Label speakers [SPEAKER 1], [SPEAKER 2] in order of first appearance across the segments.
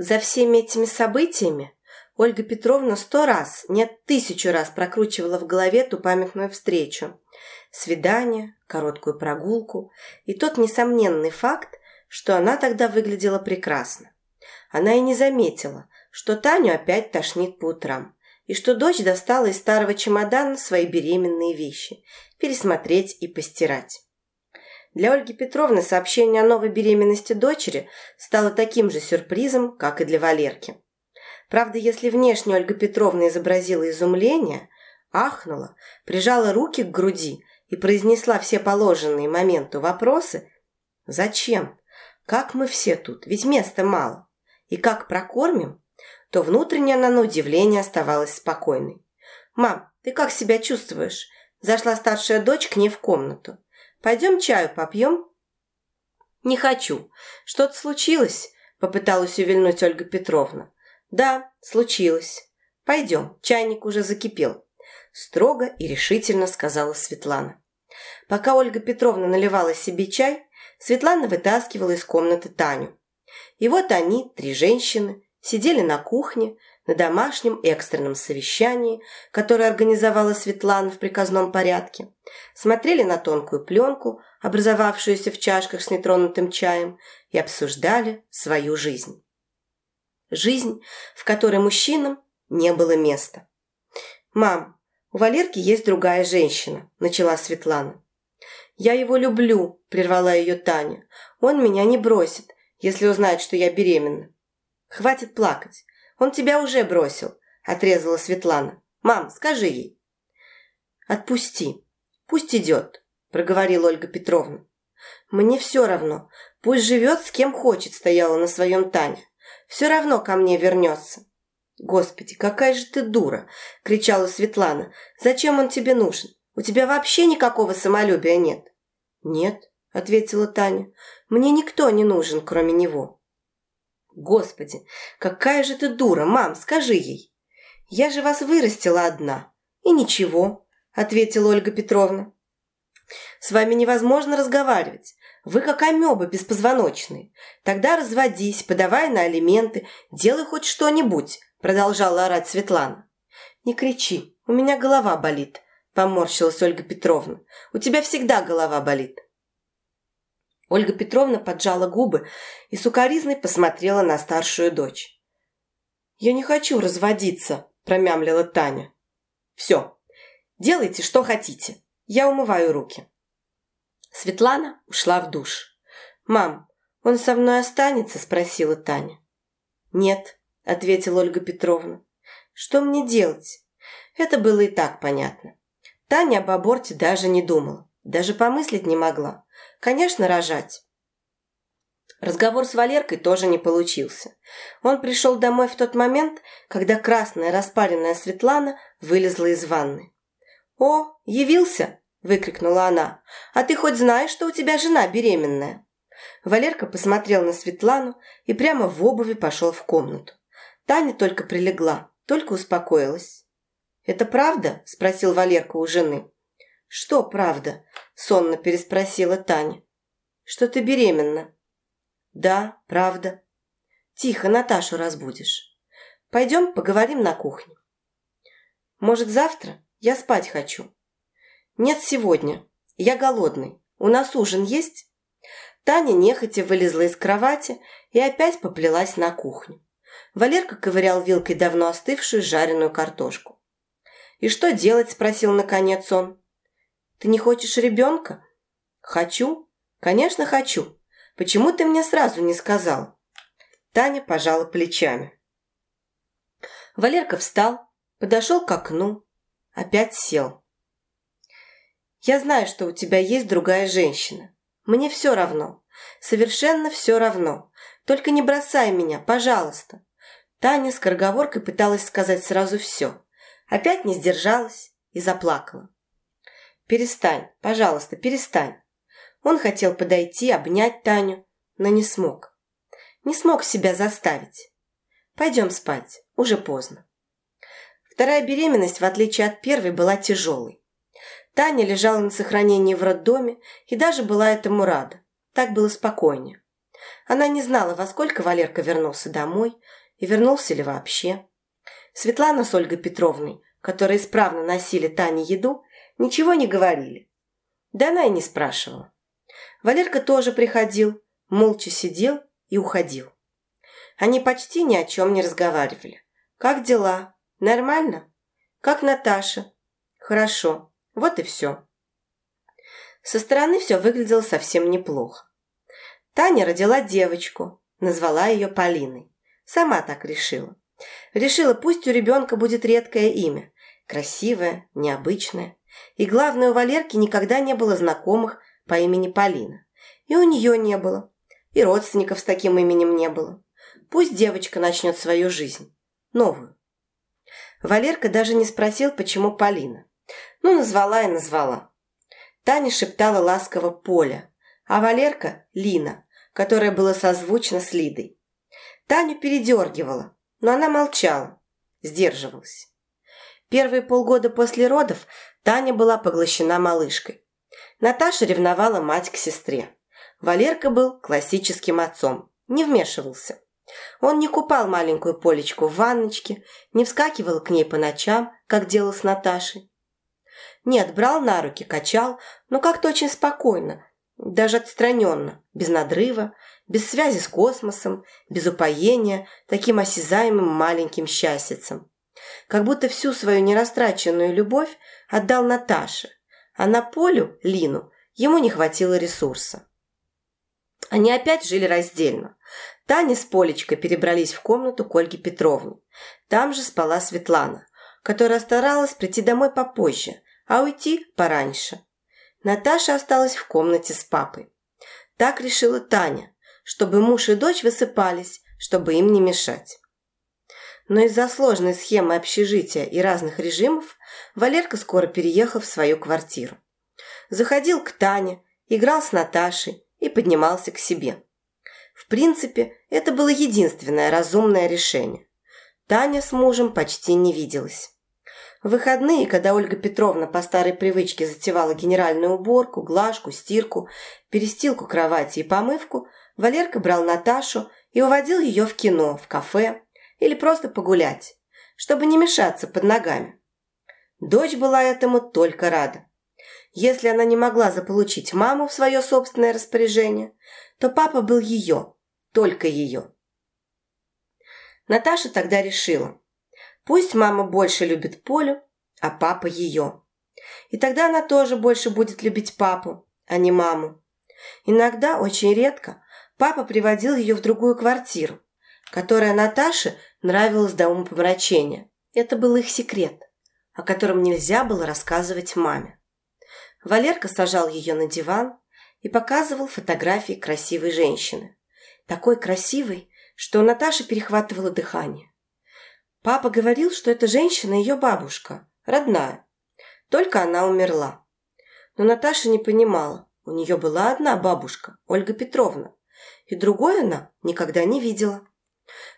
[SPEAKER 1] За всеми этими событиями Ольга Петровна сто раз, нет, тысячу раз прокручивала в голове ту памятную встречу. Свидание, короткую прогулку и тот несомненный факт, что она тогда выглядела прекрасно. Она и не заметила, что Таню опять тошнит по утрам, и что дочь достала из старого чемодана свои беременные вещи пересмотреть и постирать. Для Ольги Петровны сообщение о новой беременности дочери стало таким же сюрпризом, как и для Валерки. Правда, если внешне Ольга Петровна изобразила изумление, ахнула, прижала руки к груди и произнесла все положенные моменту вопросы «Зачем? Как мы все тут? Ведь места мало. И как прокормим?» то внутренне она на удивление оставалась спокойной. «Мам, ты как себя чувствуешь?» Зашла старшая дочь к ней в комнату. «Пойдем чаю попьем?» «Не хочу. Что-то случилось?» Попыталась увильнуть Ольга Петровна. «Да, случилось. Пойдем, чайник уже закипел», строго и решительно сказала Светлана. Пока Ольга Петровна наливала себе чай, Светлана вытаскивала из комнаты Таню. И вот они, три женщины, сидели на кухне на домашнем экстренном совещании, которое организовала Светлана в приказном порядке, смотрели на тонкую пленку, образовавшуюся в чашках с нетронутым чаем, и обсуждали свою жизнь. Жизнь, в которой мужчинам не было места. «Мам, у Валерки есть другая женщина», – начала Светлана. «Я его люблю», – прервала ее Таня. «Он меня не бросит, если узнает, что я беременна». «Хватит плакать. Он тебя уже бросил», – отрезала Светлана. «Мам, скажи ей». «Отпусти. Пусть идет», – проговорила Ольга Петровна. «Мне все равно. Пусть живет с кем хочет», – стояла на своем Таня. Все равно ко мне вернется». «Господи, какая же ты дура!» – кричала Светлана. «Зачем он тебе нужен? У тебя вообще никакого самолюбия нет». «Нет», – ответила Таня. «Мне никто не нужен, кроме него». «Господи, какая же ты дура! Мам, скажи ей!» «Я же вас вырастила одна». «И ничего», – ответила Ольга Петровна. «С вами невозможно разговаривать. Вы как амебы беспозвоночные. Тогда разводись, подавай на алименты, делай хоть что-нибудь», продолжала орать Светлана. «Не кричи, у меня голова болит», поморщилась Ольга Петровна. «У тебя всегда голова болит». Ольга Петровна поджала губы и сукоризной посмотрела на старшую дочь. «Я не хочу разводиться», промямлила Таня. «Все, делайте, что хотите. Я умываю руки». Светлана ушла в душ. «Мам, он со мной останется?» – спросила Таня. «Нет», – ответила Ольга Петровна. «Что мне делать?» Это было и так понятно. Таня об аборте даже не думала, даже помыслить не могла. Конечно, рожать. Разговор с Валеркой тоже не получился. Он пришел домой в тот момент, когда красная распаленная Светлана вылезла из ванны. «О, явился!» – выкрикнула она. «А ты хоть знаешь, что у тебя жена беременная?» Валерка посмотрел на Светлану и прямо в обуви пошел в комнату. Таня только прилегла, только успокоилась. «Это правда?» – спросил Валерка у жены. «Что правда?» – сонно переспросила Таня. «Что ты беременна?» «Да, правда». «Тихо, Наташу разбудишь. Пойдем поговорим на кухне». «Может, завтра? Я спать хочу». «Нет сегодня. Я голодный. У нас ужин есть?» Таня нехотя вылезла из кровати и опять поплелась на кухню. Валерка ковырял вилкой давно остывшую жареную картошку. «И что делать?» – спросил наконец он. «Ты не хочешь ребенка?» «Хочу. Конечно, хочу. Почему ты мне сразу не сказал?» Таня пожала плечами. Валерка встал, подошел к окну, опять сел. Я знаю, что у тебя есть другая женщина. Мне все равно. Совершенно все равно. Только не бросай меня, пожалуйста». Таня с скороговоркой пыталась сказать сразу все. Опять не сдержалась и заплакала. «Перестань, пожалуйста, перестань». Он хотел подойти, обнять Таню, но не смог. Не смог себя заставить. «Пойдем спать, уже поздно». Вторая беременность, в отличие от первой, была тяжелой. Таня лежала на сохранении в роддоме и даже была этому рада. Так было спокойнее. Она не знала, во сколько Валерка вернулся домой и вернулся ли вообще. Светлана с Ольгой Петровной, которые исправно носили Тане еду, ничего не говорили. Да она и не спрашивала. Валерка тоже приходил, молча сидел и уходил. Они почти ни о чем не разговаривали. «Как дела? Нормально? Как Наташа?» «Хорошо. Вот и все». Со стороны все выглядело совсем неплохо. Таня родила девочку, назвала ее Полиной. Сама так решила. Решила, пусть у ребенка будет редкое имя. Красивое, необычное. И главное, у Валерки никогда не было знакомых по имени Полина. И у нее не было. И родственников с таким именем не было. Пусть девочка начнет свою жизнь. Новую. Валерка даже не спросил, почему Полина. Ну, назвала и назвала. Таня шептала ласково Поля, а Валерка – Лина, которая была созвучна с Лидой. Таню передергивала, но она молчала, сдерживалась. Первые полгода после родов Таня была поглощена малышкой. Наташа ревновала мать к сестре. Валерка был классическим отцом, не вмешивался. Он не купал маленькую Полечку в ванночке, не вскакивал к ней по ночам, как делал с Наташей. Нет, брал на руки, качал, но как-то очень спокойно, даже отстраненно, без надрыва, без связи с космосом, без упоения, таким осязаемым маленьким счастьицем. Как будто всю свою нерастраченную любовь отдал Наташе, а на Полю, Лину, ему не хватило ресурса. Они опять жили раздельно. Таня с Полечкой перебрались в комнату к Ольге Петровне. Там же спала Светлана, которая старалась прийти домой попозже, а уйти пораньше. Наташа осталась в комнате с папой. Так решила Таня, чтобы муж и дочь высыпались, чтобы им не мешать. Но из-за сложной схемы общежития и разных режимов Валерка скоро переехал в свою квартиру. Заходил к Тане, играл с Наташей и поднимался к себе. В принципе, это было единственное разумное решение. Таня с мужем почти не виделась. В выходные, когда Ольга Петровна по старой привычке затевала генеральную уборку, глажку, стирку, перестилку кровати и помывку, Валерка брал Наташу и уводил ее в кино, в кафе или просто погулять, чтобы не мешаться под ногами. Дочь была этому только рада. Если она не могла заполучить маму в свое собственное распоряжение, то папа был ее, только ее. Наташа тогда решила, пусть мама больше любит Полю, а папа ее. И тогда она тоже больше будет любить папу, а не маму. Иногда, очень редко, папа приводил ее в другую квартиру, которая Наташе нравилась до умопомрачения. Это был их секрет, о котором нельзя было рассказывать маме. Валерка сажал ее на диван, и показывал фотографии красивой женщины. Такой красивой, что у Наташи перехватывало дыхание. Папа говорил, что эта женщина ее бабушка, родная. Только она умерла. Но Наташа не понимала, у нее была одна бабушка, Ольга Петровна, и другой она никогда не видела.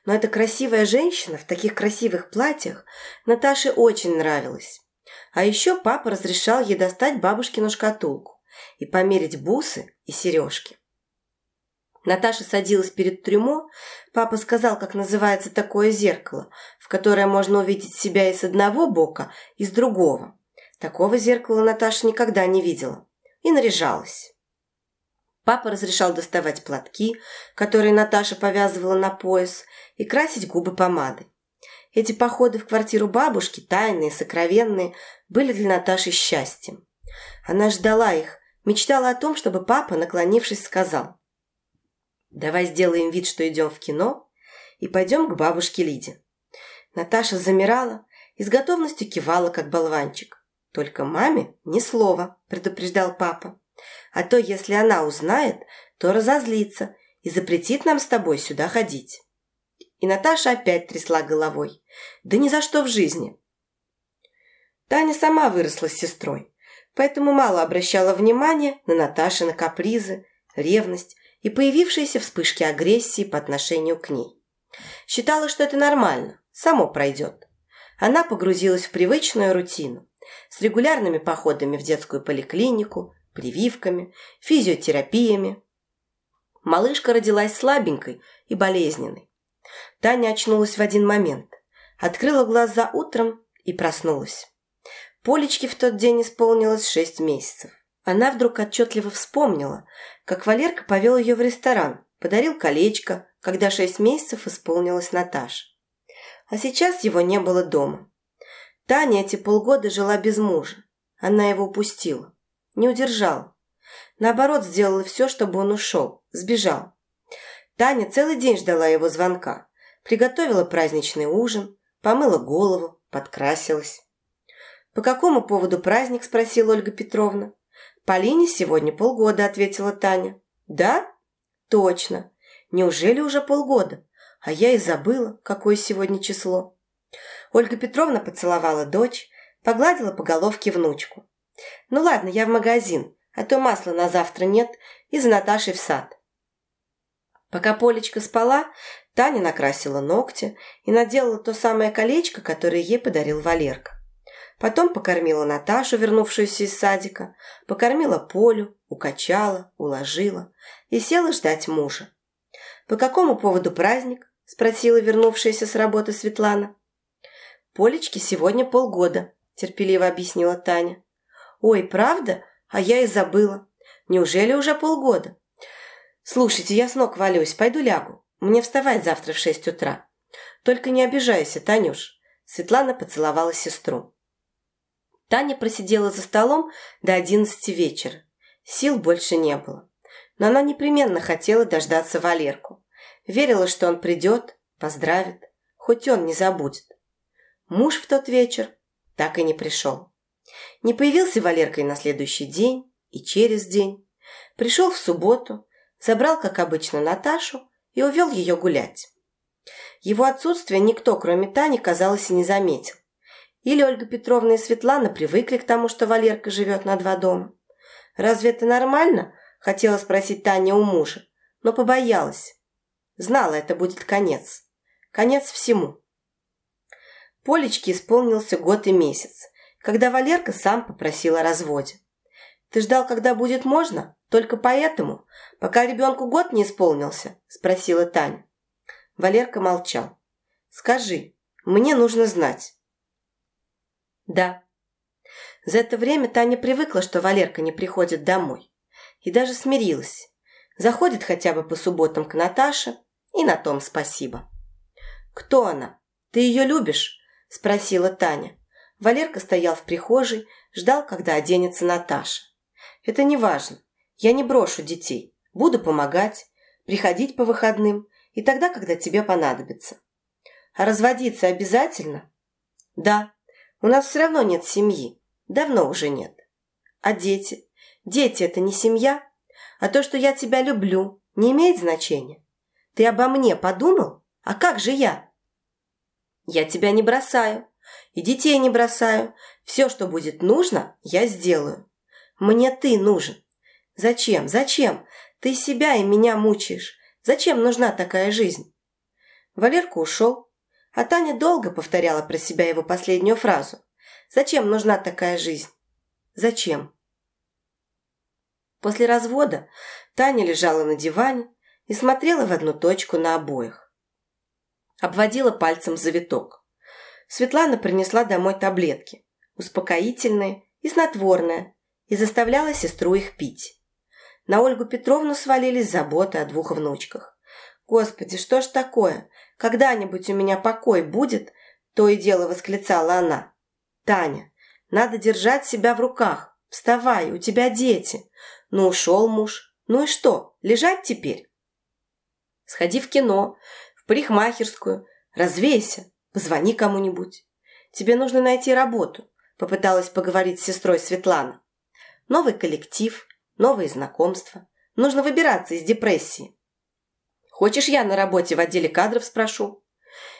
[SPEAKER 1] Но эта красивая женщина в таких красивых платьях Наташе очень нравилась. А еще папа разрешал ей достать бабушкину шкатулку и померить бусы и сережки. Наташа садилась перед трюмо. Папа сказал, как называется такое зеркало, в которое можно увидеть себя и с одного бока, и с другого. Такого зеркала Наташа никогда не видела. И наряжалась. Папа разрешал доставать платки, которые Наташа повязывала на пояс, и красить губы помадой. Эти походы в квартиру бабушки, тайные, сокровенные, были для Наташи счастьем. Она ждала их, мечтала о том, чтобы папа, наклонившись, сказал «Давай сделаем вид, что идем в кино и пойдем к бабушке Лиде». Наташа замирала и с готовностью кивала, как болванчик. «Только маме ни слова», – предупреждал папа. «А то, если она узнает, то разозлится и запретит нам с тобой сюда ходить». И Наташа опять трясла головой. «Да ни за что в жизни!» Таня сама выросла с сестрой поэтому мало обращала внимания на Наташины капризы, ревность и появившиеся вспышки агрессии по отношению к ней. Считала, что это нормально, само пройдет. Она погрузилась в привычную рутину с регулярными походами в детскую поликлинику, прививками, физиотерапиями. малышка родилась слабенькой и болезненной. Таня очнулась в один момент, открыла глаза утром и проснулась. Полечке в тот день исполнилось шесть месяцев. Она вдруг отчетливо вспомнила, как Валерка повел ее в ресторан, подарил колечко, когда шесть месяцев исполнилось Наташе. А сейчас его не было дома. Таня эти полгода жила без мужа. Она его упустила. Не удержала. Наоборот, сделала все, чтобы он ушел. Сбежал. Таня целый день ждала его звонка. Приготовила праздничный ужин, помыла голову, подкрасилась. «По какому поводу праздник?» – спросила Ольга Петровна. «Полине сегодня полгода», – ответила Таня. «Да? Точно. Неужели уже полгода? А я и забыла, какое сегодня число». Ольга Петровна поцеловала дочь, погладила по головке внучку. «Ну ладно, я в магазин, а то масла на завтра нет, и за Наташей в сад». Пока Полечка спала, Таня накрасила ногти и наделала то самое колечко, которое ей подарил Валерка. Потом покормила Наташу, вернувшуюся из садика, покормила Полю, укачала, уложила и села ждать мужа. «По какому поводу праздник?» – спросила вернувшаяся с работы Светлана. «Полечке сегодня полгода», – терпеливо объяснила Таня. «Ой, правда? А я и забыла. Неужели уже полгода?» «Слушайте, я с ног валюсь, пойду лягу. Мне вставать завтра в шесть утра. Только не обижайся, Танюш». Светлана поцеловала сестру. Таня просидела за столом до одиннадцати вечера. Сил больше не было. Но она непременно хотела дождаться Валерку. Верила, что он придет, поздравит, хоть он не забудет. Муж в тот вечер так и не пришел. Не появился Валерка и на следующий день, и через день. Пришел в субботу, забрал, как обычно, Наташу и увел ее гулять. Его отсутствие никто, кроме Тани, казалось, и не заметил. Или Ольга Петровна и Светлана привыкли к тому, что Валерка живет на два дома. «Разве это нормально?» – хотела спросить Таня у мужа, но побоялась. Знала, это будет конец. Конец всему. Полечке исполнился год и месяц, когда Валерка сам попросил о разводе. «Ты ждал, когда будет можно? Только поэтому? Пока ребенку год не исполнился?» – спросила Таня. Валерка молчал. «Скажи, мне нужно знать». Да. За это время Таня привыкла, что Валерка не приходит домой. И даже смирилась. Заходит хотя бы по субботам к Наташе, и на том спасибо. «Кто она? Ты ее любишь?» – спросила Таня. Валерка стоял в прихожей, ждал, когда оденется Наташа. «Это не важно. Я не брошу детей. Буду помогать, приходить по выходным и тогда, когда тебе понадобится. А разводиться обязательно?» «Да», у нас все равно нет семьи. Давно уже нет. А дети? Дети – это не семья? А то, что я тебя люблю, не имеет значения? Ты обо мне подумал? А как же я? Я тебя не бросаю. И детей не бросаю. Все, что будет нужно, я сделаю. Мне ты нужен. Зачем? Зачем? Ты себя и меня мучаешь. Зачем нужна такая жизнь? Валерка ушел, а Таня долго повторяла про себя его последнюю фразу. «Зачем нужна такая жизнь? Зачем?» После развода Таня лежала на диване и смотрела в одну точку на обоих. Обводила пальцем завиток. Светлана принесла домой таблетки, успокоительные и снотворные, и заставляла сестру их пить. На Ольгу Петровну свалились заботы о двух внучках. «Господи, что ж такое? Когда-нибудь у меня покой будет?» То и дело восклицала она. «Таня, надо держать себя в руках. Вставай, у тебя дети. Ну, ушел муж. Ну и что, лежать теперь?» «Сходи в кино, в парикмахерскую, развейся, позвони кому-нибудь. Тебе нужно найти работу», попыталась поговорить с сестрой Светлана. «Новый коллектив, новые знакомства. Нужно выбираться из депрессии. Хочешь, я на работе в отделе кадров спрошу?»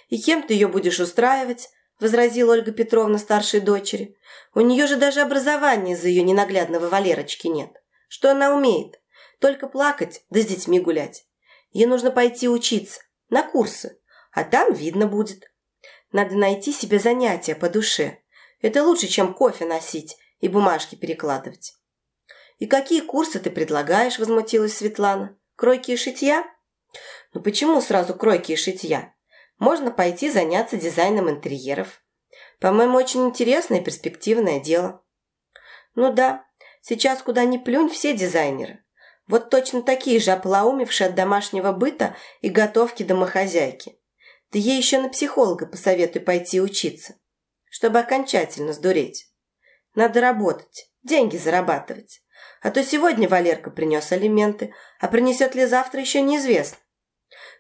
[SPEAKER 1] «И кем ты ее будешь устраивать?» – возразила Ольга Петровна старшей дочери. «У нее же даже образования за ее ненаглядного Валерочки нет. Что она умеет? Только плакать, да с детьми гулять. Ей нужно пойти учиться, на курсы, а там видно будет. Надо найти себе занятия по душе. Это лучше, чем кофе носить и бумажки перекладывать». «И какие курсы ты предлагаешь?» – возмутилась Светлана. Кройки и шитья? Ну почему сразу кройки и шитья? Можно пойти заняться дизайном интерьеров. По-моему, очень интересное и перспективное дело. Ну да, сейчас куда ни плюнь, все дизайнеры. Вот точно такие же оплоумевшие от домашнего быта и готовки домохозяйки. Ты ей еще на психолога посоветуй пойти учиться, чтобы окончательно сдуреть. Надо работать, деньги зарабатывать. А то сегодня Валерка принес алименты, а принесет ли завтра еще неизвестно.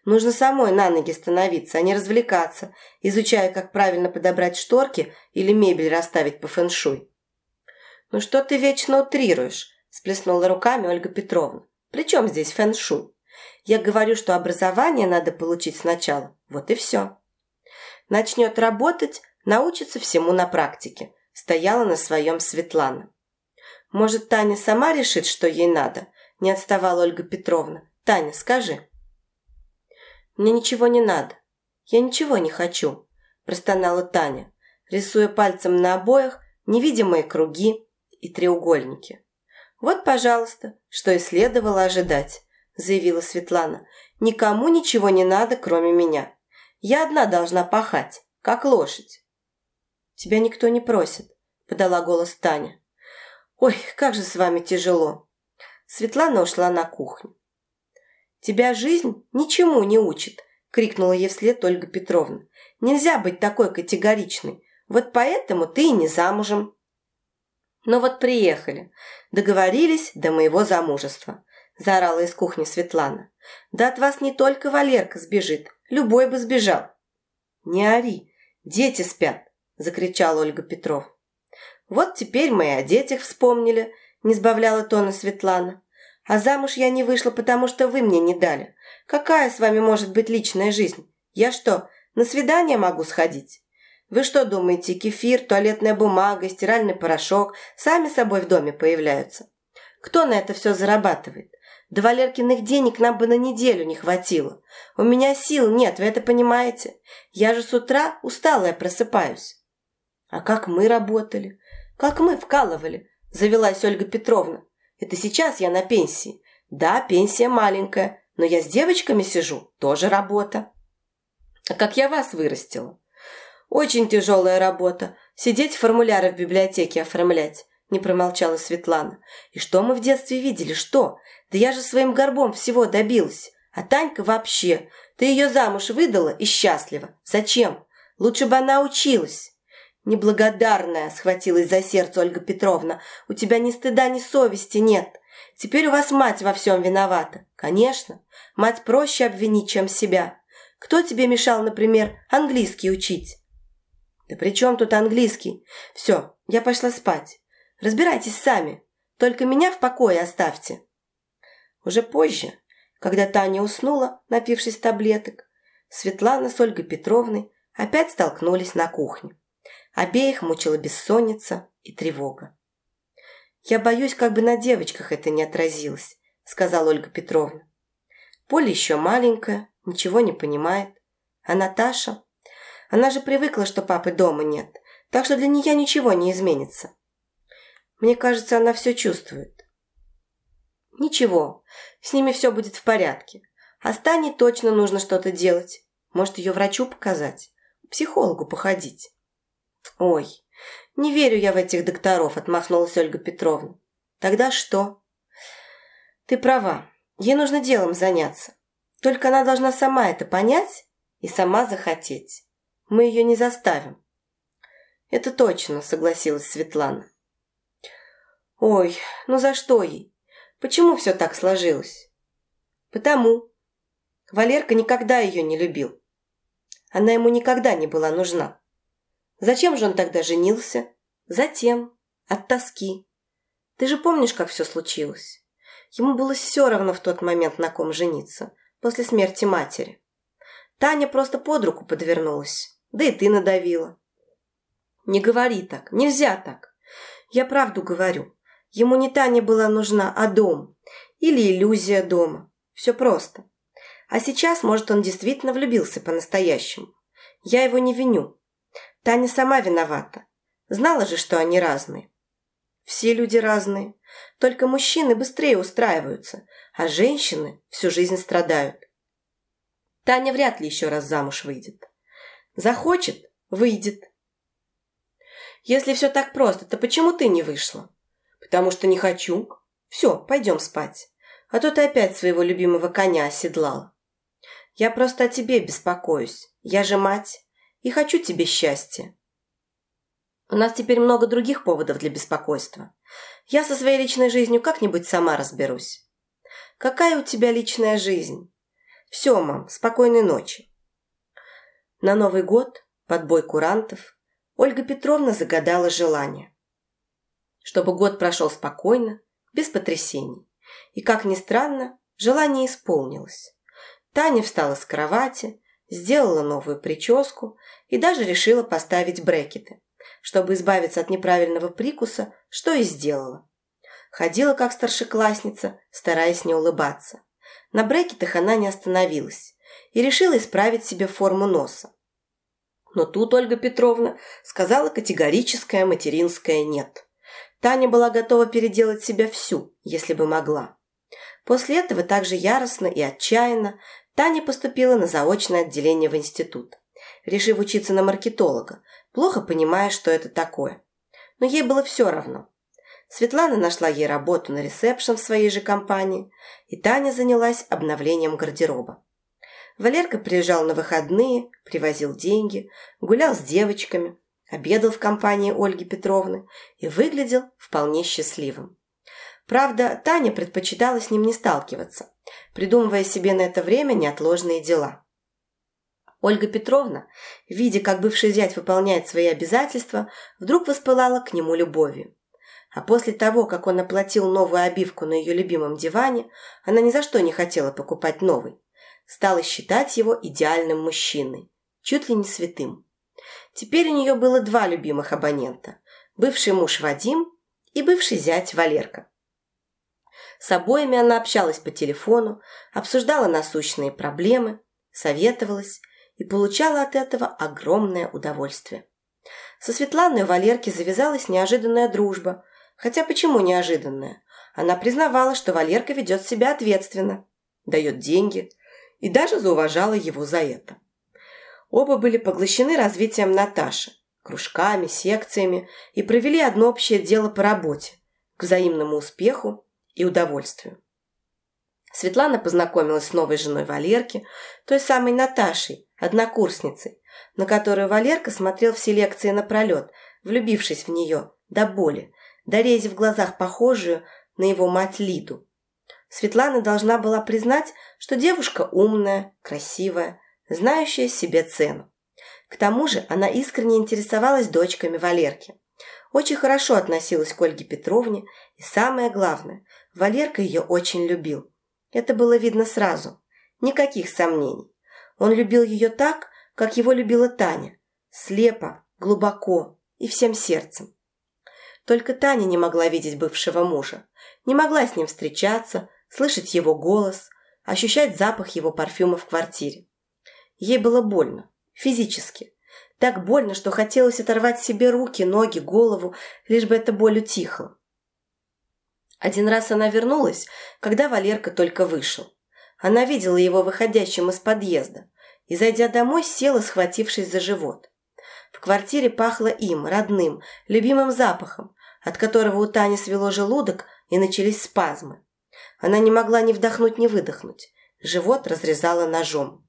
[SPEAKER 1] Нужно самой на ноги становиться, а не развлекаться, изучая, как правильно подобрать шторки или мебель расставить по фэншуй. «Ну что ты вечно утрируешь?» – сплеснула руками Ольга Петровна. «При чем здесь фэншуй? Я говорю, что образование надо получить сначала. Вот и все. Начнет работать, научится всему на практике», – стояла на своем Светлана. «Может, Таня сама решит, что ей надо?» – не отставала Ольга Петровна. «Таня, скажи». Мне ничего не надо. Я ничего не хочу», – простонала Таня, рисуя пальцем на обоях невидимые круги и треугольники. «Вот, пожалуйста, что и следовало ожидать», – заявила Светлана. «Никому ничего не надо, кроме меня. Я одна должна пахать, как лошадь». «Тебя никто не просит», – подала голос Таня. «Ой, как же с вами тяжело». Светлана ушла на кухню. «Тебя жизнь ничему не учит», – крикнула ей вслед Ольга Петровна. «Нельзя быть такой категоричной. Вот поэтому ты и не замужем». «Ну вот приехали. Договорились до моего замужества», – заорала из кухни Светлана. «Да от вас не только Валерка сбежит, любой бы сбежал». «Не ори, дети спят», – закричала Ольга Петров. «Вот теперь мы и о детях вспомнили», – не сбавляла тона Светлана. А замуж я не вышла, потому что вы мне не дали. Какая с вами может быть личная жизнь? Я что, на свидание могу сходить? Вы что думаете, кефир, туалетная бумага, стиральный порошок сами собой в доме появляются? Кто на это все зарабатывает? Да Валеркиных денег нам бы на неделю не хватило. У меня сил нет, вы это понимаете? Я же с утра усталая просыпаюсь. А как мы работали? Как мы вкалывали? Завелась Ольга Петровна. Это сейчас я на пенсии. Да, пенсия маленькая, но я с девочками сижу, тоже работа. А как я вас вырастила? Очень тяжелая работа. Сидеть формуляры в библиотеке оформлять. Не промолчала Светлана. И что мы в детстве видели? Что? Да я же своим горбом всего добилась. А Танька вообще. Ты ее замуж выдала и счастлива. Зачем? Лучше бы она училась. «Неблагодарная!» – схватилась за сердце Ольга Петровна. «У тебя ни стыда, ни совести нет. Теперь у вас мать во всем виновата. Конечно, мать проще обвинить, чем себя. Кто тебе мешал, например, английский учить?» «Да при чем тут английский? Все, я пошла спать. Разбирайтесь сами. Только меня в покое оставьте». Уже позже, когда Таня уснула, напившись таблеток, Светлана с Ольгой Петровной опять столкнулись на кухне. Обеих мучила бессонница и тревога. «Я боюсь, как бы на девочках это не отразилось», — сказала Ольга Петровна. «Поля еще маленькая, ничего не понимает. А Наташа? Она же привыкла, что папы дома нет, так что для нее ничего не изменится. Мне кажется, она все чувствует». «Ничего, с ними все будет в порядке. А Стане точно нужно что-то делать. Может, ее врачу показать, психологу походить». «Ой, не верю я в этих докторов», – отмахнулась Ольга Петровна. «Тогда что?» «Ты права. Ей нужно делом заняться. Только она должна сама это понять и сама захотеть. Мы ее не заставим». «Это точно», – согласилась Светлана. «Ой, ну за что ей? Почему все так сложилось?» «Потому. Валерка никогда ее не любил. Она ему никогда не была нужна. Зачем же он тогда женился? Затем. От тоски. Ты же помнишь, как все случилось? Ему было все равно в тот момент, на ком жениться, после смерти матери. Таня просто под руку подвернулась, да и ты надавила. Не говори так, нельзя так. Я правду говорю. Ему не Таня была нужна, а дом. Или иллюзия дома. Все просто. А сейчас, может, он действительно влюбился по-настоящему. Я его не виню. Таня сама виновата. Знала же, что они разные. Все люди разные. Только мужчины быстрее устраиваются, а женщины всю жизнь страдают. Таня вряд ли еще раз замуж выйдет. Захочет – выйдет. Если все так просто, то почему ты не вышла? Потому что не хочу. Все, пойдем спать. А то ты опять своего любимого коня оседлала. Я просто о тебе беспокоюсь. Я же мать и хочу тебе счастья. У нас теперь много других поводов для беспокойства. Я со своей личной жизнью как-нибудь сама разберусь. Какая у тебя личная жизнь? Все, мам, спокойной ночи. На Новый год, под бой курантов, Ольга Петровна загадала желание. Чтобы год прошел спокойно, без потрясений. И, как ни странно, желание исполнилось. Таня встала с кровати, сделала новую прическу и даже решила поставить брекеты, чтобы избавиться от неправильного прикуса, что и сделала. Ходила как старшеклассница, стараясь не улыбаться. На брекетах она не остановилась и решила исправить себе форму носа. Но тут Ольга Петровна сказала категорическое материнское «нет». Таня была готова переделать себя всю, если бы могла. После этого также яростно и отчаянно Таня поступила на заочное отделение в институт, решив учиться на маркетолога, плохо понимая, что это такое. Но ей было все равно. Светлана нашла ей работу на ресепшн в своей же компании, и Таня занялась обновлением гардероба. Валерка приезжал на выходные, привозил деньги, гулял с девочками, обедал в компании Ольги Петровны и выглядел вполне счастливым. Правда, Таня предпочитала с ним не сталкиваться, придумывая себе на это время неотложные дела. Ольга Петровна, видя, как бывший зять выполняет свои обязательства, вдруг воспылала к нему любовью. А после того, как он оплатил новую обивку на ее любимом диване, она ни за что не хотела покупать новый. Стала считать его идеальным мужчиной, чуть ли не святым. Теперь у нее было два любимых абонента – бывший муж Вадим и бывший зять Валерка. С обоими она общалась по телефону, обсуждала насущные проблемы, советовалась и получала от этого огромное удовольствие. Со Светланой у Валерки завязалась неожиданная дружба. Хотя почему неожиданная? Она признавала, что Валерка ведет себя ответственно, дает деньги и даже зауважала его за это. Оба были поглощены развитием Наташи, кружками, секциями и провели одно общее дело по работе, к взаимному успеху и удовольствию. Светлана познакомилась с новой женой Валерки, той самой Наташей, однокурсницей, на которую Валерка смотрел все лекции напролет, влюбившись в нее до боли, дорези в глазах похожую на его мать Лиду. Светлана должна была признать, что девушка умная, красивая, знающая себе цену. К тому же она искренне интересовалась дочками Валерки. Очень хорошо относилась к Ольге Петровне и, самое главное, Валерка ее очень любил. Это было видно сразу. Никаких сомнений. Он любил ее так, как его любила Таня. Слепо, глубоко и всем сердцем. Только Таня не могла видеть бывшего мужа. Не могла с ним встречаться, слышать его голос, ощущать запах его парфюма в квартире. Ей было больно. Физически. Так больно, что хотелось оторвать себе руки, ноги, голову, лишь бы эта боль утихла. Один раз она вернулась, когда Валерка только вышел. Она видела его выходящим из подъезда и, зайдя домой, села, схватившись за живот. В квартире пахло им, родным, любимым запахом, от которого у Тани свело желудок и начались спазмы. Она не могла ни вдохнуть, ни выдохнуть. Живот разрезала ножом.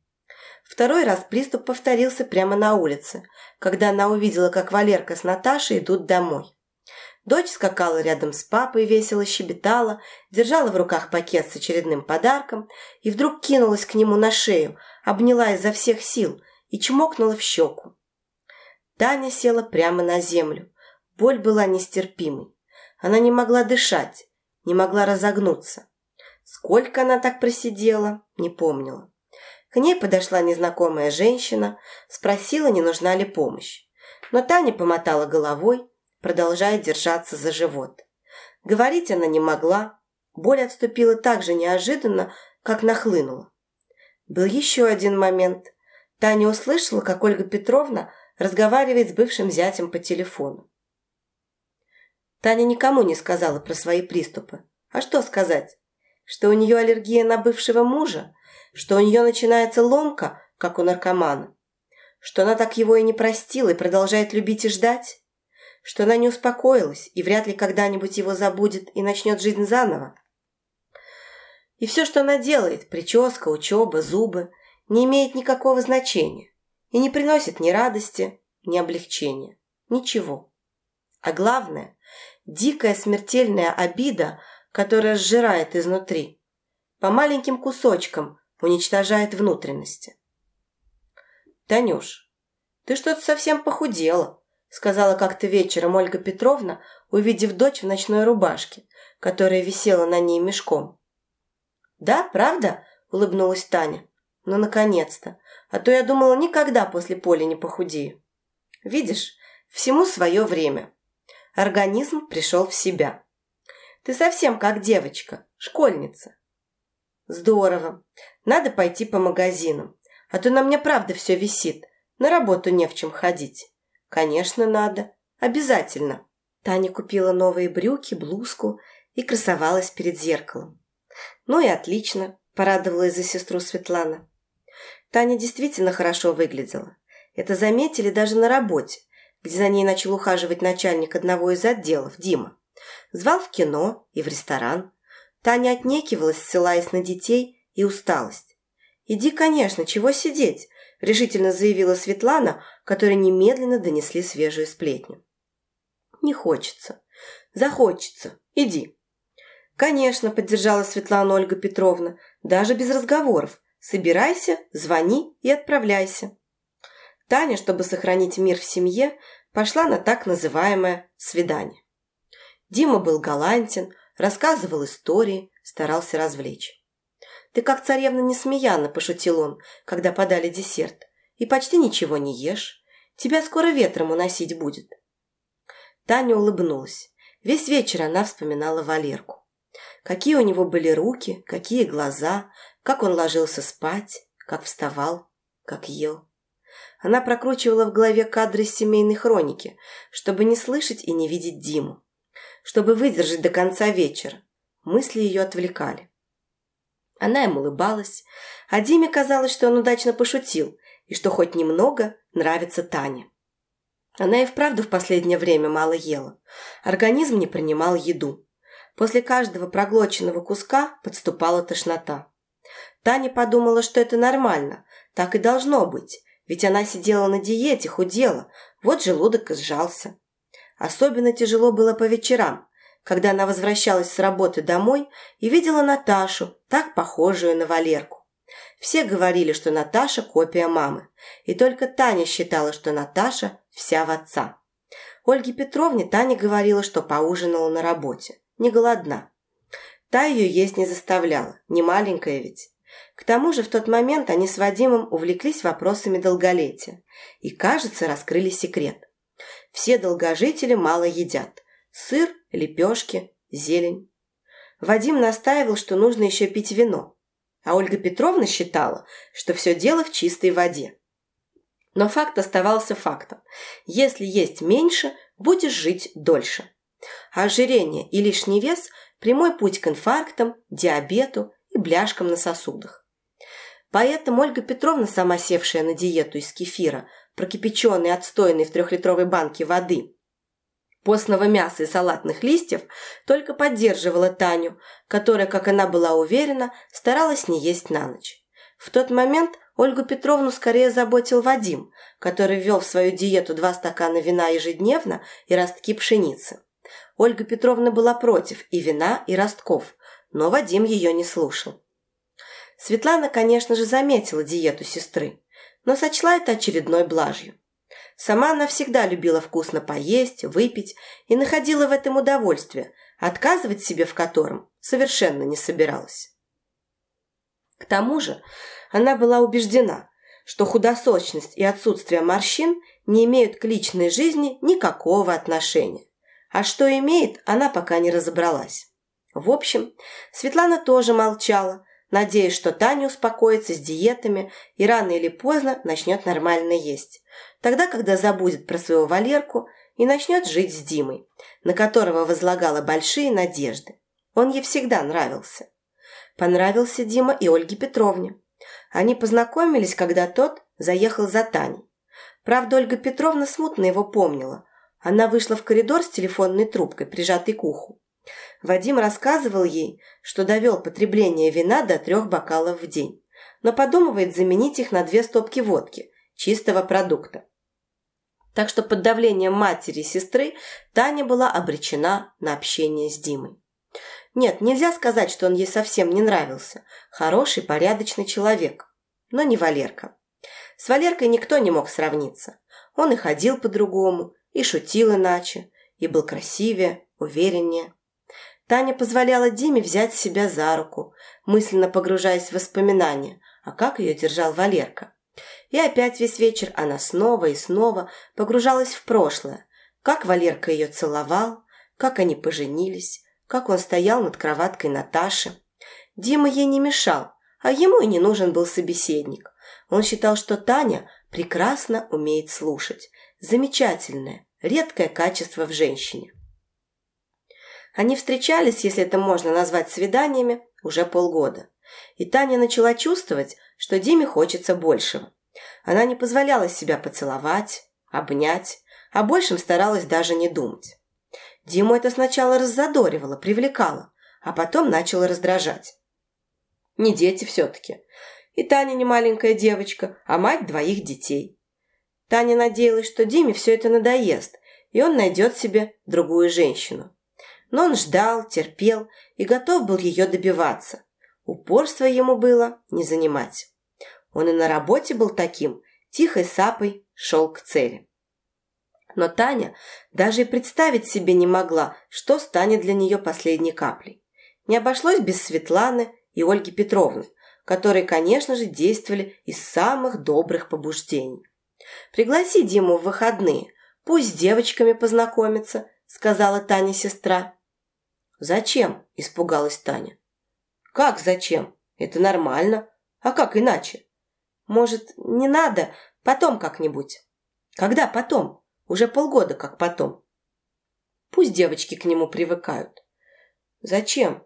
[SPEAKER 1] Второй раз приступ повторился прямо на улице, когда она увидела, как Валерка с Наташей идут домой. Дочь скакала рядом с папой, весело щебетала, держала в руках пакет с очередным подарком и вдруг кинулась к нему на шею, обняла изо всех сил и чмокнула в щеку. Таня села прямо на землю. Боль была нестерпимой. Она не могла дышать, не могла разогнуться. Сколько она так просидела, не помнила. К ней подошла незнакомая женщина, спросила, не нужна ли помощь. Но Таня помотала головой, продолжая держаться за живот. Говорить она не могла. Боль отступила так же неожиданно, как нахлынула. Был еще один момент. Таня услышала, как Ольга Петровна разговаривает с бывшим зятем по телефону. Таня никому не сказала про свои приступы. А что сказать? Что у нее аллергия на бывшего мужа? Что у нее начинается ломка, как у наркомана? Что она так его и не простила и продолжает любить и ждать? Что она не успокоилась и вряд ли когда-нибудь его забудет и начнет жизнь заново? И все, что она делает, прическа, учеба, зубы, не имеет никакого значения и не приносит ни радости, ни облегчения. Ничего. А главное, дикая смертельная обида, которая сжирает изнутри, по маленьким кусочкам уничтожает внутренности. «Танюш, ты что-то совсем похудела», сказала как-то вечером Ольга Петровна, увидев дочь в ночной рубашке, которая висела на ней мешком. «Да, правда?» – улыбнулась Таня. «Ну, наконец-то! А то я думала, никогда после поля не похудею. Видишь, всему свое время. Организм пришел в себя. Ты совсем как девочка, школьница. Здорово. Надо пойти по магазинам. А то на мне правда все висит. На работу не в чем ходить. Конечно, надо. Обязательно. Таня купила новые брюки, блузку и красовалась перед зеркалом. Ну и отлично, порадовалась за сестру Светлана. Таня действительно хорошо выглядела. Это заметили даже на работе, где за ней начал ухаживать начальник одного из отделов, Дима. Звал в кино и в ресторан. Таня отнекивалась, ссылаясь на детей и усталость. «Иди, конечно, чего сидеть?» – решительно заявила Светлана, которой немедленно донесли свежую сплетню. «Не хочется. Захочется. Иди». «Конечно», – поддержала Светлана Ольга Петровна, даже без разговоров. «Собирайся, звони и отправляйся». Таня, чтобы сохранить мир в семье, пошла на так называемое «свидание». Дима был галантен, рассказывал истории, старался развлечь. «Ты как царевна Несмеяна», – пошутил он, когда подали десерт, «и почти ничего не ешь. Тебя скоро ветром уносить будет». Таня улыбнулась. Весь вечер она вспоминала Валерку. Какие у него были руки, какие глаза, как он ложился спать, как вставал, как ел. Она прокручивала в голове кадры семейной хроники, чтобы не слышать и не видеть Диму. Чтобы выдержать до конца вечера. Мысли ее отвлекали. Она им улыбалась, а Диме казалось, что он удачно пошутил и что хоть немного нравится Тане. Она и вправду в последнее время мало ела. Организм не принимал еду. После каждого проглоченного куска подступала тошнота. Таня подумала, что это нормально, так и должно быть, ведь она сидела на диете, худела, вот желудок и сжался. Особенно тяжело было по вечерам, когда она возвращалась с работы домой и видела Наташу, так похожую на Валерку. Все говорили, что Наташа – копия мамы, и только Таня считала, что Наташа вся в отца. Ольге Петровне Таня говорила, что поужинала на работе, не голодна. Та ее есть не заставляла, не маленькая ведь. К тому же в тот момент они с Вадимом увлеклись вопросами долголетия и, кажется, раскрыли секрет. Все долгожители мало едят. Сыр, лепешки, зелень. Вадим настаивал, что нужно еще пить вино. А Ольга Петровна считала, что все дело в чистой воде. Но факт оставался фактом. Если есть меньше, будешь жить дольше. А ожирение и лишний вес – прямой путь к инфарктам, диабету и бляшкам на сосудах. Поэтому Ольга Петровна, сама севшая на диету из кефира, прокипяченной отстойной в трехлитровой банке воды, постного мяса и салатных листьев, только поддерживала Таню, которая, как она была уверена, старалась не есть на ночь. В тот момент Ольгу Петровну скорее заботил Вадим, который ввел в свою диету два стакана вина ежедневно и ростки пшеницы. Ольга Петровна была против и вина, и ростков, но Вадим ее не слушал. Светлана, конечно же, заметила диету сестры, но сочла это очередной блажью. Сама она всегда любила вкусно поесть, выпить и находила в этом удовольствие, отказывать себе в котором совершенно не собиралась. К тому же она была убеждена, что худосочность и отсутствие морщин не имеют к личной жизни никакого отношения. А что имеет, она пока не разобралась. В общем, Светлана тоже молчала, надеясь, что Таня успокоится с диетами и рано или поздно начнет нормально есть. Тогда, когда забудет про своего Валерку и начнет жить с Димой, на которого возлагала большие надежды. Он ей всегда нравился. Понравился Дима и Ольге Петровне. Они познакомились, когда тот заехал за Таней. Правда, Ольга Петровна смутно его помнила. Она вышла в коридор с телефонной трубкой, прижатой к уху. Вадим рассказывал ей, что довел потребление вина до трех бокалов в день, но подумывает заменить их на две стопки водки, чистого продукта. Так что под давлением матери и сестры Таня была обречена на общение с Димой. Нет, нельзя сказать, что он ей совсем не нравился. Хороший, порядочный человек. Но не Валерка. С Валеркой никто не мог сравниться. Он и ходил по-другому, и шутил иначе, и был красивее, увереннее. Таня позволяла Диме взять себя за руку, мысленно погружаясь в воспоминания, а как ее держал Валерка. И опять весь вечер она снова и снова погружалась в прошлое, как Валерка ее целовал, как они поженились, как он стоял над кроваткой Наташи. Дима ей не мешал, а ему и не нужен был собеседник. Он считал, что Таня прекрасно умеет слушать. Замечательное, редкое качество в женщине. Они встречались, если это можно назвать свиданиями, уже полгода. И Таня начала чувствовать, что Диме хочется большего. Она не позволяла себя поцеловать, обнять, о большем старалась даже не думать. Диму это сначала раззадоривало, привлекало, а потом начало раздражать. Не дети все-таки. И Таня не маленькая девочка, а мать двоих детей. Таня надеялась, что Диме все это надоест, и он найдет себе другую женщину. Но он ждал, терпел и готов был ее добиваться. Упорство ему было не занимать. Он и на работе был таким, тихой сапой шел к цели. Но Таня даже и представить себе не могла, что станет для нее последней каплей. Не обошлось без Светланы и Ольги Петровны, которые, конечно же, действовали из самых добрых побуждений. «Пригласи Диму в выходные, пусть с девочками познакомится», — сказала Таня сестра. «Зачем?» – испугалась Таня. «Как зачем? Это нормально. А как иначе? Может, не надо? Потом как-нибудь». «Когда потом? Уже полгода как потом». «Пусть девочки к нему привыкают». «Зачем?»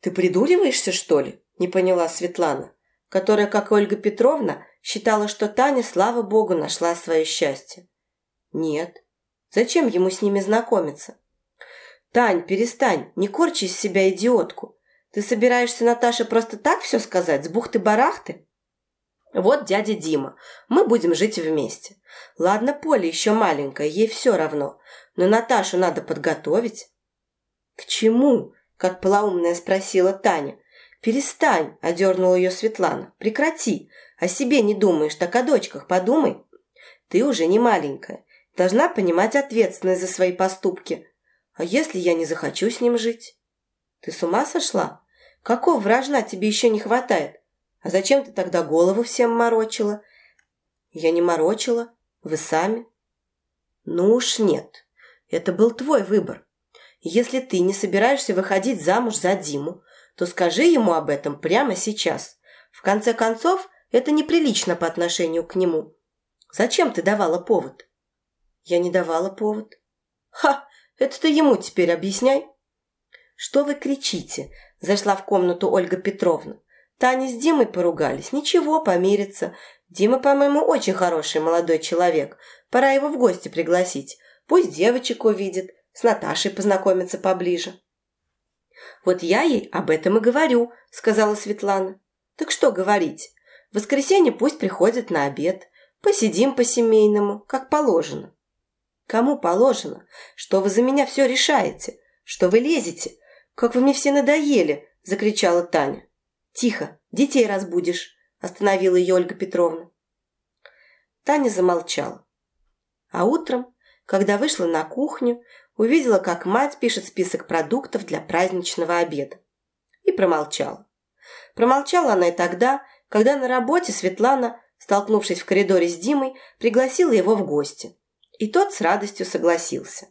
[SPEAKER 1] «Ты придуриваешься, что ли?» – не поняла Светлана, которая, как Ольга Петровна, считала, что Таня, слава богу, нашла свое счастье. «Нет. Зачем ему с ними знакомиться?» «Тань, перестань, не корчи из себя идиотку. Ты собираешься Наташе просто так все сказать, с бухты-барахты?» «Вот дядя Дима, мы будем жить вместе. Ладно, Поля еще маленькая, ей все равно, но Наташу надо подготовить». «К чему?» – как полоумная спросила Таня. «Перестань!» – одернула ее Светлана. «Прекрати! О себе не думаешь, так о дочках подумай. Ты уже не маленькая, должна понимать ответственность за свои поступки. А если я не захочу с ним жить? Ты с ума сошла? Какого вражна тебе еще не хватает? А зачем ты тогда голову всем морочила? Я не морочила, вы сами. Ну уж нет, это был твой выбор. Если ты не собираешься выходить замуж за Диму, то скажи ему об этом прямо сейчас. В конце концов, это неприлично по отношению к нему. Зачем ты давала повод? Я не давала повод. Ха, это ты ему теперь объясняй. Что вы кричите? Зашла в комнату Ольга Петровна. Таня с Димой поругались. Ничего, помириться. Дима, по-моему, очень хороший молодой человек. Пора его в гости пригласить. Пусть девочек увидит, с Наташей познакомиться поближе. «Вот я ей об этом и говорю», — сказала Светлана. «Так что говорить? В воскресенье пусть приходит на обед. Посидим по-семейному, как положено». «Кому положено? Что вы за меня все решаете? Что вы лезете? Как вы мне все надоели!» – закричала Таня. «Тихо, детей разбудишь!» – остановила ее Ольга Петровна. Таня замолчала. А утром, когда вышла на кухню, увидела, как мать пишет список продуктов для праздничного обеда. И промолчала. Промолчала она и тогда, когда на работе Светлана, столкнувшись в коридоре с Димой, пригласила его в гости. И тот с радостью согласился.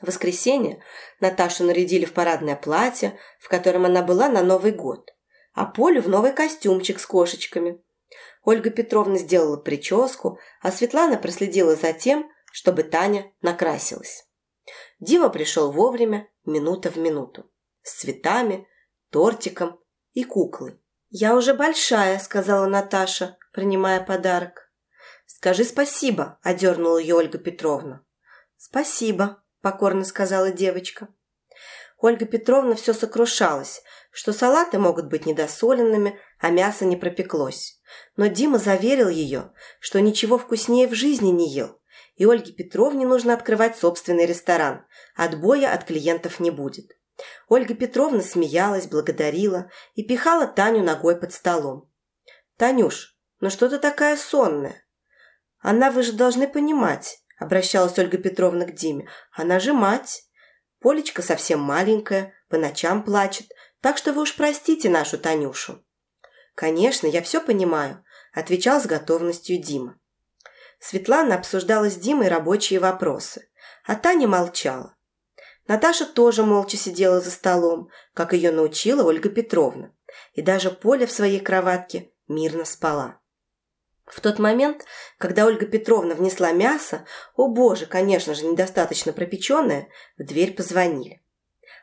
[SPEAKER 1] В воскресенье Наташу нарядили в парадное платье, в котором она была на Новый год, а Полю в новый костюмчик с кошечками. Ольга Петровна сделала прическу, а Светлана проследила за тем, чтобы Таня накрасилась. Дима пришел вовремя, минута в минуту, с цветами, тортиком и куклой. «Я уже большая», — сказала Наташа, принимая подарок. «Скажи спасибо», — одернула ее Ольга Петровна. «Спасибо», — покорно сказала девочка. Ольга Петровна все сокрушалась, что салаты могут быть недосоленными, а мясо не пропеклось. Но Дима заверил ее, что ничего вкуснее в жизни не ел, и Ольге Петровне нужно открывать собственный ресторан. Отбоя от клиентов не будет. Ольга Петровна смеялась, благодарила и пихала Таню ногой под столом. «Танюш, ну что ты такая сонная?» «Она вы же должны понимать», — обращалась Ольга Петровна к Диме. «Она же мать. Полечка совсем маленькая, по ночам плачет, так что вы уж простите нашу Танюшу». «Конечно, я все понимаю», – отвечал с готовностью Дима. Светлана обсуждала с Димой рабочие вопросы, а Таня молчала. Наташа тоже молча сидела за столом, как ее научила Ольга Петровна, и даже Поля в своей кроватке мирно спала. В тот момент, когда Ольга Петровна внесла мясо, о боже, конечно же, недостаточно пропеченное, в дверь позвонили.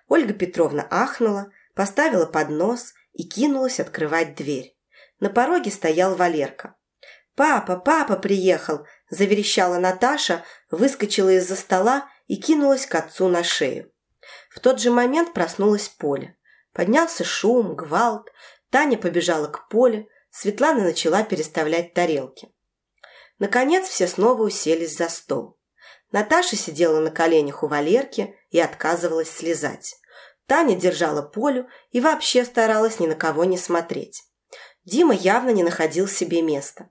[SPEAKER 1] Ольга Петровна ахнула, поставила поднос и кинулась открывать дверь. На пороге стоял Валерка. «Папа, папа приехал!» – заверещала Наташа, выскочила из-за стола и кинулась к отцу на шею. В тот же момент проснулась Поля. Поднялся шум, гвалт. Таня побежала к Поле, Светлана начала переставлять тарелки. Наконец все снова уселись за стол. Наташа сидела на коленях у Валерки и отказывалась слезать. Таня держала Полю и вообще старалась ни на кого не смотреть. Дима явно не находил себе места.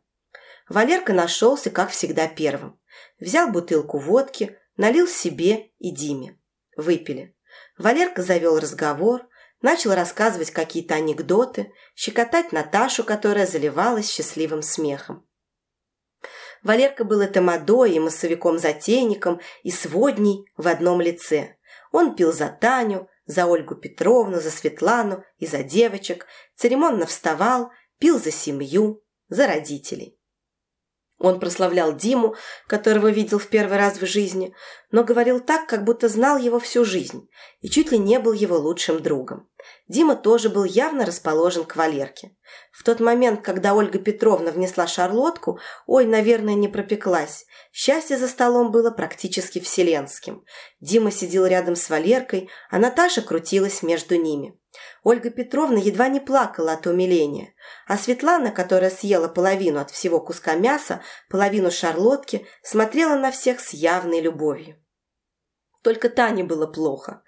[SPEAKER 1] Валерка нашелся, как всегда, первым. Взял бутылку водки, налил себе и Диме. Выпили. Валерка завел разговор, начал рассказывать какие-то анекдоты, щекотать Наташу, которая заливалась счастливым смехом. Валерка был и тамадой, и массовиком-затейником, и сводней в одном лице. Он пил за Таню, за Ольгу Петровну, за Светлану и за девочек, церемонно вставал, пил за семью, за родителей. Он прославлял Диму, которого видел в первый раз в жизни, но говорил так, как будто знал его всю жизнь и чуть ли не был его лучшим другом. Дима тоже был явно расположен к Валерке. В тот момент, когда Ольга Петровна внесла шарлотку, ой, наверное, не пропеклась. Счастье за столом было практически вселенским. Дима сидел рядом с Валеркой, а Наташа крутилась между ними. Ольга Петровна едва не плакала от умиления, а Светлана, которая съела половину от всего куска мяса, половину шарлотки, смотрела на всех с явной любовью. Только Тане было плохо.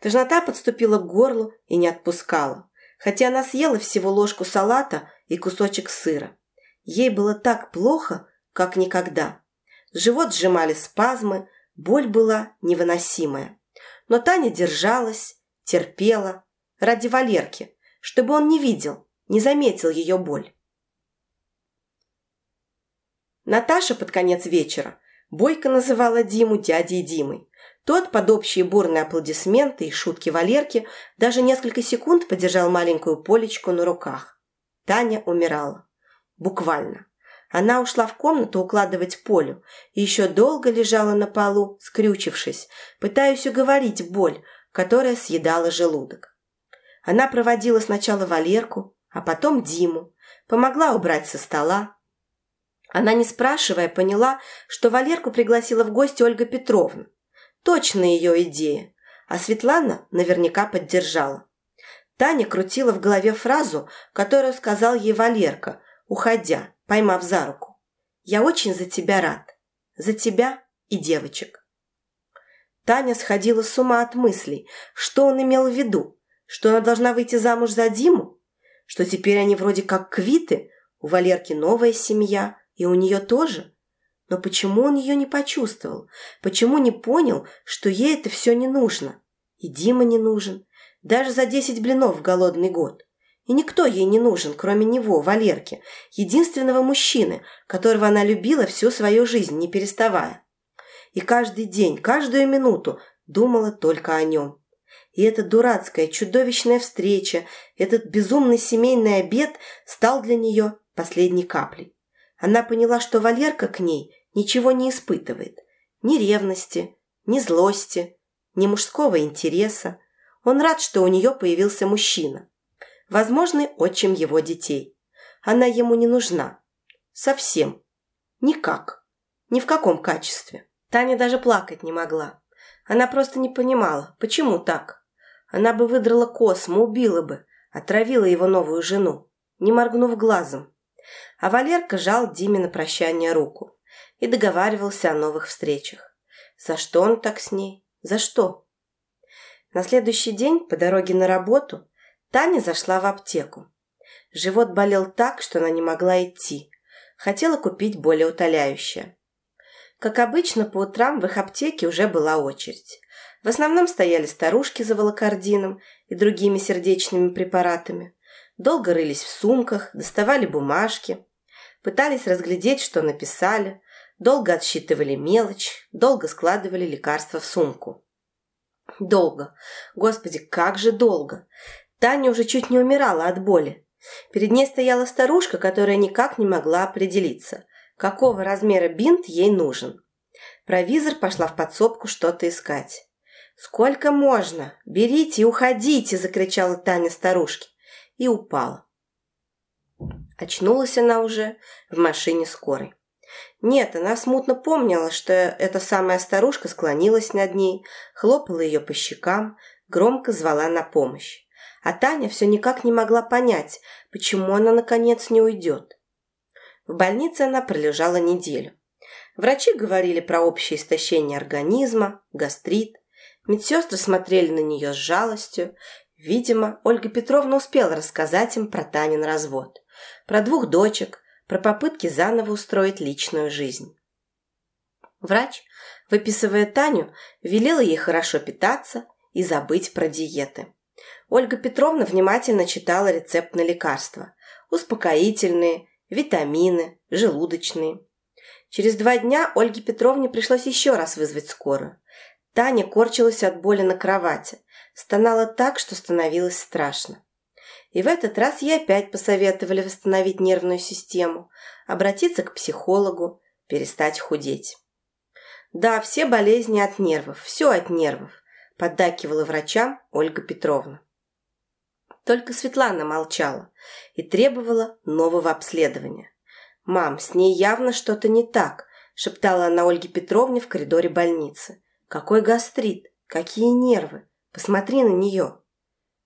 [SPEAKER 1] Тошнота подступила к горлу и не отпускала, хотя она съела всего ложку салата и кусочек сыра. Ей было так плохо, как никогда. Живот сжимали спазмы, боль была невыносимая. Но Таня держалась, терпела, ради Валерки, чтобы он не видел, не заметил ее боль. Наташа под конец вечера бойко называла Диму дядей Димой. Тот, под общие бурные аплодисменты и шутки Валерки, даже несколько секунд подержал маленькую Полечку на руках. Таня умирала. Буквально. Она ушла в комнату укладывать Полю и еще долго лежала на полу, скрючившись, пытаясь уговорить боль, которая съедала желудок. Она проводила сначала Валерку, а потом Диму, помогла убрать со стола. Она, не спрашивая, поняла, что Валерку пригласила в гости Ольга Петровна. Точно ее идея, а Светлана наверняка поддержала. Таня крутила в голове фразу, которую сказал ей Валерка, уходя, поймав за руку. «Я очень за тебя рад. За тебя и девочек». Таня сходила с ума от мыслей, что он имел в виду, что она должна выйти замуж за Диму? Что теперь они вроде как квиты? У Валерки новая семья, и у нее тоже? Но почему он ее не почувствовал? Почему не понял, что ей это все не нужно? И Дима не нужен. Даже за десять блинов в голодный год. И никто ей не нужен, кроме него, Валерки, единственного мужчины, которого она любила всю свою жизнь, не переставая. И каждый день, каждую минуту думала только о нем. И эта дурацкая, чудовищная встреча, этот безумный семейный обед стал для нее последней каплей. Она поняла, что Валерка к ней ничего не испытывает. Ни ревности, ни злости, ни мужского интереса. Он рад, что у нее появился мужчина. Возможный отчим его детей. Она ему не нужна. Совсем. Никак. Ни в каком качестве. Таня даже плакать не могла. Она просто не понимала, почему так. Она бы выдрала Космо, убила бы, отравила его новую жену, не моргнув глазом. А Валерка жал Диме на прощание руку и договаривался о новых встречах. За что он так с ней? За что? На следующий день по дороге на работу Таня зашла в аптеку. Живот болел так, что она не могла идти. Хотела купить более утоляющее. Как обычно, по утрам в их аптеке уже была очередь. В основном стояли старушки за волокордином и другими сердечными препаратами. Долго рылись в сумках, доставали бумажки, пытались разглядеть, что написали, долго отсчитывали мелочь, долго складывали лекарства в сумку. Долго. Господи, как же долго. Таня уже чуть не умирала от боли. Перед ней стояла старушка, которая никак не могла определиться, какого размера бинт ей нужен. Провизор пошла в подсобку что-то искать. «Сколько можно? Берите и уходите!» – закричала Таня старушке. И упала. Очнулась она уже в машине скорой. Нет, она смутно помнила, что эта самая старушка склонилась над ней, хлопала ее по щекам, громко звала на помощь. А Таня все никак не могла понять, почему она, наконец, не уйдет. В больнице она пролежала неделю. Врачи говорили про общее истощение организма, гастрит. Медсестры смотрели на нее с жалостью. Видимо, Ольга Петровна успела рассказать им про Танин развод, про двух дочек, про попытки заново устроить личную жизнь. Врач, выписывая Таню, велела ей хорошо питаться и забыть про диеты. Ольга Петровна внимательно читала рецепт на лекарства. Успокоительные, витамины, желудочные. Через два дня Ольге Петровне пришлось еще раз вызвать скорую. Таня корчилась от боли на кровати, стонала так, что становилось страшно. И в этот раз ей опять посоветовали восстановить нервную систему, обратиться к психологу, перестать худеть. «Да, все болезни от нервов, все от нервов», поддакивала врачам Ольга Петровна. Только Светлана молчала и требовала нового обследования. «Мам, с ней явно что-то не так», – шептала она Ольге Петровне в коридоре больницы. «Какой гастрит? Какие нервы? Посмотри на нее!»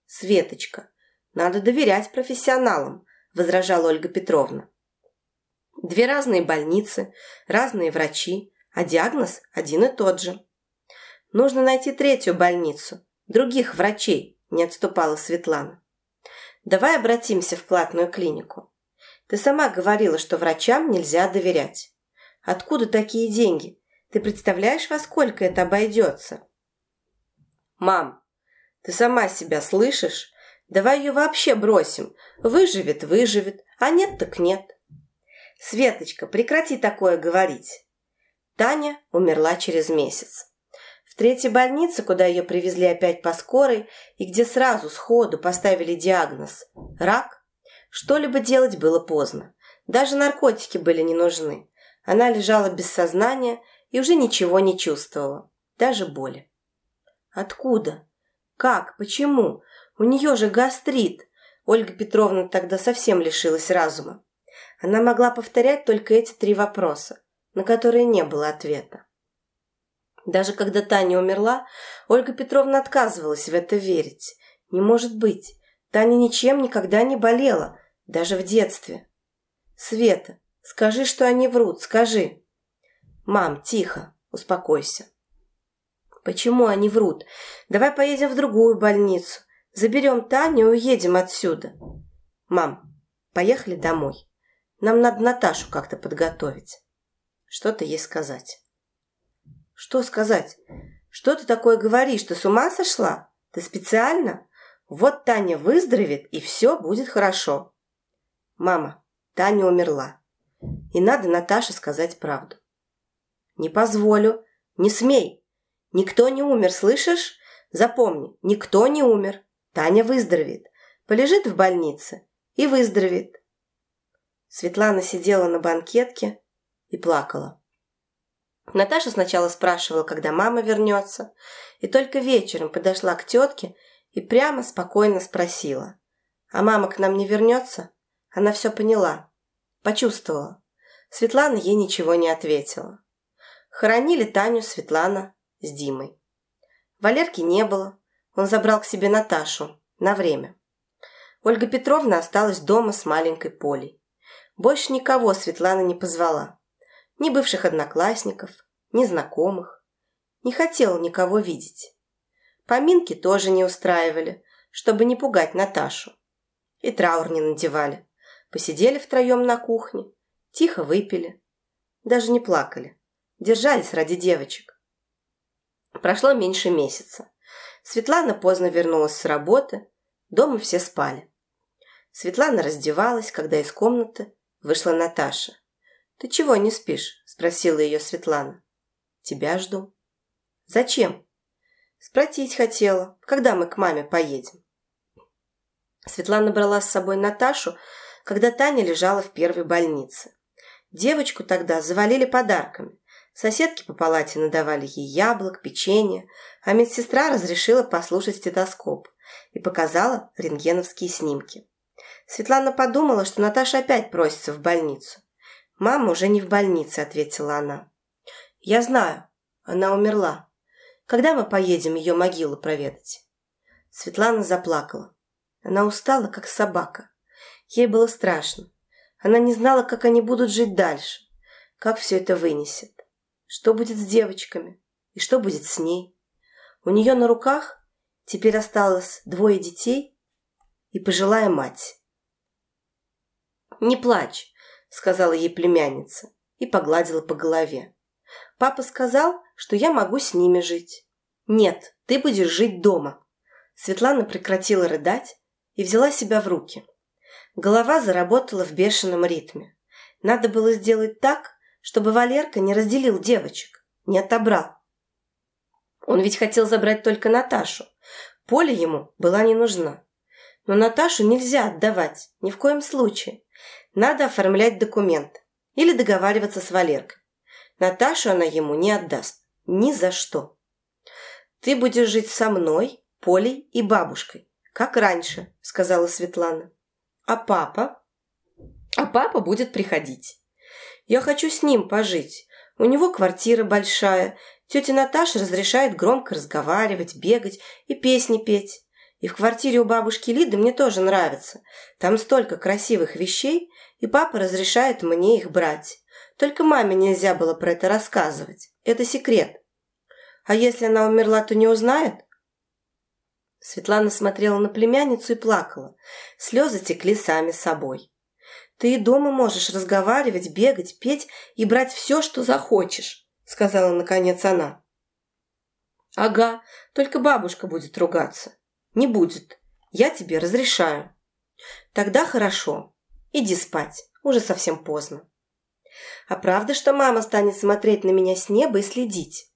[SPEAKER 1] «Светочка, надо доверять профессионалам», – возражала Ольга Петровна. «Две разные больницы, разные врачи, а диагноз один и тот же». «Нужно найти третью больницу, других врачей», – не отступала Светлана. Давай обратимся в платную клинику. Ты сама говорила, что врачам нельзя доверять. Откуда такие деньги? Ты представляешь, во сколько это обойдется? Мам, ты сама себя слышишь? Давай ее вообще бросим. Выживет, выживет, а нет так нет. Светочка, прекрати такое говорить. Таня умерла через месяц. В третьей больнице, куда ее привезли опять по скорой, и где сразу сходу поставили диагноз – рак, что-либо делать было поздно. Даже наркотики были не нужны. Она лежала без сознания и уже ничего не чувствовала, даже боли. Откуда? Как? Почему? У нее же гастрит. Ольга Петровна тогда совсем лишилась разума. Она могла повторять только эти три вопроса, на которые не было ответа. Даже когда Таня умерла, Ольга Петровна отказывалась в это верить. Не может быть. Таня ничем никогда не болела, даже в детстве. Света, скажи, что они врут, скажи. Мам, тихо, успокойся. Почему они врут? Давай поедем в другую больницу. Заберем Таню и уедем отсюда. Мам, поехали домой. Нам надо Наташу как-то подготовить. Что-то ей сказать. Что сказать? Что ты такое говоришь? Ты с ума сошла? Ты специально? Вот Таня выздоровеет, и все будет хорошо. Мама, Таня умерла. И надо Наташе сказать правду. Не позволю. Не смей. Никто не умер, слышишь? Запомни, никто не умер. Таня выздоровеет. Полежит в больнице и выздоровеет. Светлана сидела на банкетке и плакала. Наташа сначала спрашивала, когда мама вернется, и только вечером подошла к тетке и прямо спокойно спросила. «А мама к нам не вернется?» Она все поняла, почувствовала. Светлана ей ничего не ответила. Хоронили Таню Светлана с Димой. Валерки не было, он забрал к себе Наташу на время. Ольга Петровна осталась дома с маленькой Полей. Больше никого Светлана не позвала. Ни бывших одноклассников, ни знакомых. Не хотела никого видеть. Поминки тоже не устраивали, чтобы не пугать Наташу. И траур не надевали. Посидели втроем на кухне, тихо выпили. Даже не плакали. Держались ради девочек. Прошло меньше месяца. Светлана поздно вернулась с работы. Дома все спали. Светлана раздевалась, когда из комнаты вышла Наташа. «Ты чего не спишь?» – спросила ее Светлана. «Тебя жду». «Зачем?» «Спросить хотела, когда мы к маме поедем». Светлана брала с собой Наташу, когда Таня лежала в первой больнице. Девочку тогда завалили подарками. Соседки по палате надавали ей яблок, печенье, а медсестра разрешила послушать стетоскоп и показала рентгеновские снимки. Светлана подумала, что Наташа опять просится в больницу. «Мама уже не в больнице», — ответила она. «Я знаю. Она умерла. Когда мы поедем ее могилу проведать?» Светлана заплакала. Она устала, как собака. Ей было страшно. Она не знала, как они будут жить дальше, как все это вынесет. Что будет с девочками и что будет с ней. У нее на руках теперь осталось двое детей и пожилая мать. «Не плачь», — сказала ей племянница и погладила по голове. «Папа сказал, что я могу с ними жить». «Нет, ты будешь жить дома». Светлана прекратила рыдать и взяла себя в руки. Голова заработала в бешеном ритме. Надо было сделать так, чтобы Валерка не разделил девочек, не отобрал. Он ведь хотел забрать только Наташу. Поле ему была не нужна. Но Наташу нельзя отдавать, ни в коем случае. Надо оформлять документ или договариваться с Валеркой. Наташу она ему не отдаст. Ни за что. Ты будешь жить со мной, Полей и бабушкой, как раньше, сказала Светлана. А папа? А папа будет приходить. Я хочу с ним пожить. У него квартира большая. Тетя Наташа разрешает громко разговаривать, бегать и песни петь. И в квартире у бабушки Лиды мне тоже нравится. Там столько красивых вещей, и папа разрешает мне их брать. Только маме нельзя было про это рассказывать. Это секрет. А если она умерла, то не узнает? Светлана смотрела на племянницу и плакала. Слезы текли сами собой. «Ты дома можешь разговаривать, бегать, петь и брать все, что захочешь», сказала наконец она. «Ага, только бабушка будет ругаться». «Не будет. Я тебе разрешаю». «Тогда хорошо. Иди спать. Уже совсем поздно». «А правда, что мама станет смотреть на меня с неба и следить?»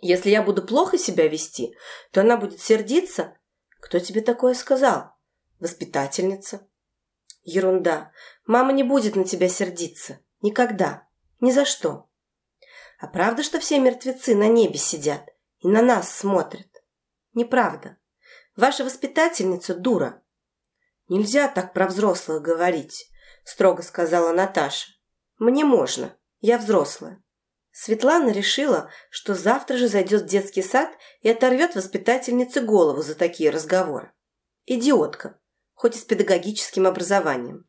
[SPEAKER 1] «Если я буду плохо себя вести, то она будет сердиться?» «Кто тебе такое сказал?» «Воспитательница». «Ерунда. Мама не будет на тебя сердиться. Никогда. Ни за что». «А правда, что все мертвецы на небе сидят и на нас смотрят?» «Неправда. Ваша воспитательница дура». «Нельзя так про взрослых говорить», – строго сказала Наташа. «Мне можно. Я взрослая». Светлана решила, что завтра же зайдет в детский сад и оторвет воспитательнице голову за такие разговоры. Идиотка, хоть и с педагогическим образованием.